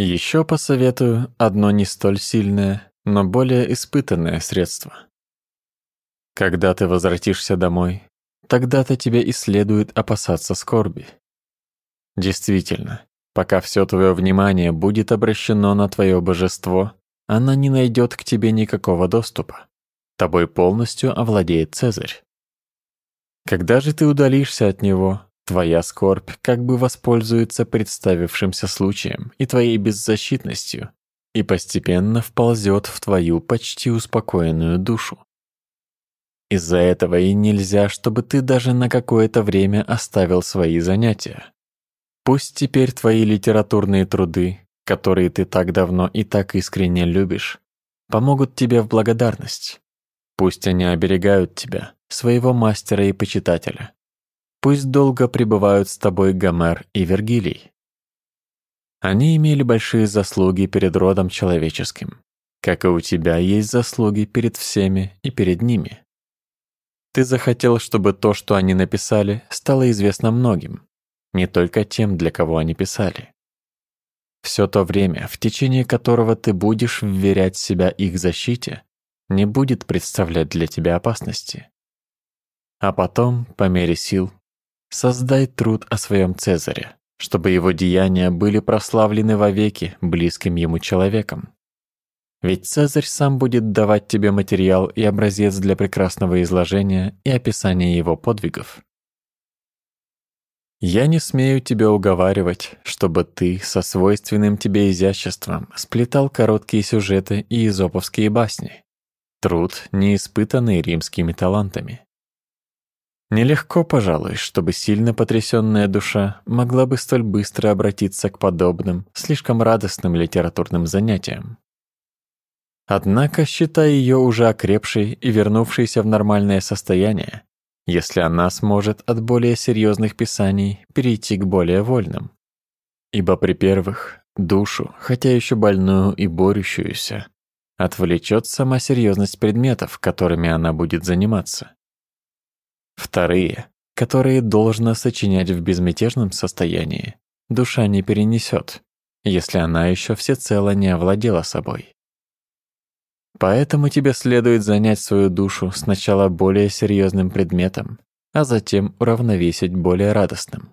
Еще посоветую одно не столь сильное, но более испытанное средство. Когда ты возвратишься домой, тогда-то тебе и следует опасаться скорби. Действительно, пока все твое внимание будет обращено на твое божество, она не найдет к тебе никакого доступа. Тобой полностью овладеет Цезарь. Когда же ты удалишься от него, твоя скорбь как бы воспользуется представившимся случаем и твоей беззащитностью и постепенно вползет в твою почти успокоенную душу. Из-за этого и нельзя, чтобы ты даже на какое-то время оставил свои занятия. Пусть теперь твои литературные труды, которые ты так давно и так искренне любишь, помогут тебе в благодарность. Пусть они оберегают тебя, своего мастера и почитателя. Пусть долго пребывают с тобой Гомер и Вергилий. Они имели большие заслуги перед родом человеческим, как и у тебя есть заслуги перед всеми и перед ними. Ты захотел, чтобы то, что они написали, стало известно многим, не только тем, для кого они писали. Все то время, в течение которого ты будешь вверять себя их защите, не будет представлять для тебя опасности. А потом, по мере сил, создай труд о своем Цезаре, чтобы его деяния были прославлены вовеки близким ему человеком. Ведь Цезарь сам будет давать тебе материал и образец для прекрасного изложения и описания его подвигов. Я не смею тебя уговаривать, чтобы ты со свойственным тебе изяществом сплетал короткие сюжеты и изоповские басни. Труд, не испытанный римскими талантами. Нелегко, пожалуй, чтобы сильно потрясенная душа могла бы столь быстро обратиться к подобным, слишком радостным литературным занятиям. Однако считай ее уже окрепшей и вернувшейся в нормальное состояние, если она сможет от более серьезных писаний перейти к более вольным. Ибо при первых душу, хотя еще больную и борющуюся, отвлечет сама серьезность предметов, которыми она будет заниматься. Вторые, которые должно сочинять в безмятежном состоянии, душа не перенесет, если она еще всецело не овладела собой. Поэтому тебе следует занять свою душу сначала более серьезным предметом, а затем уравновесить более радостным.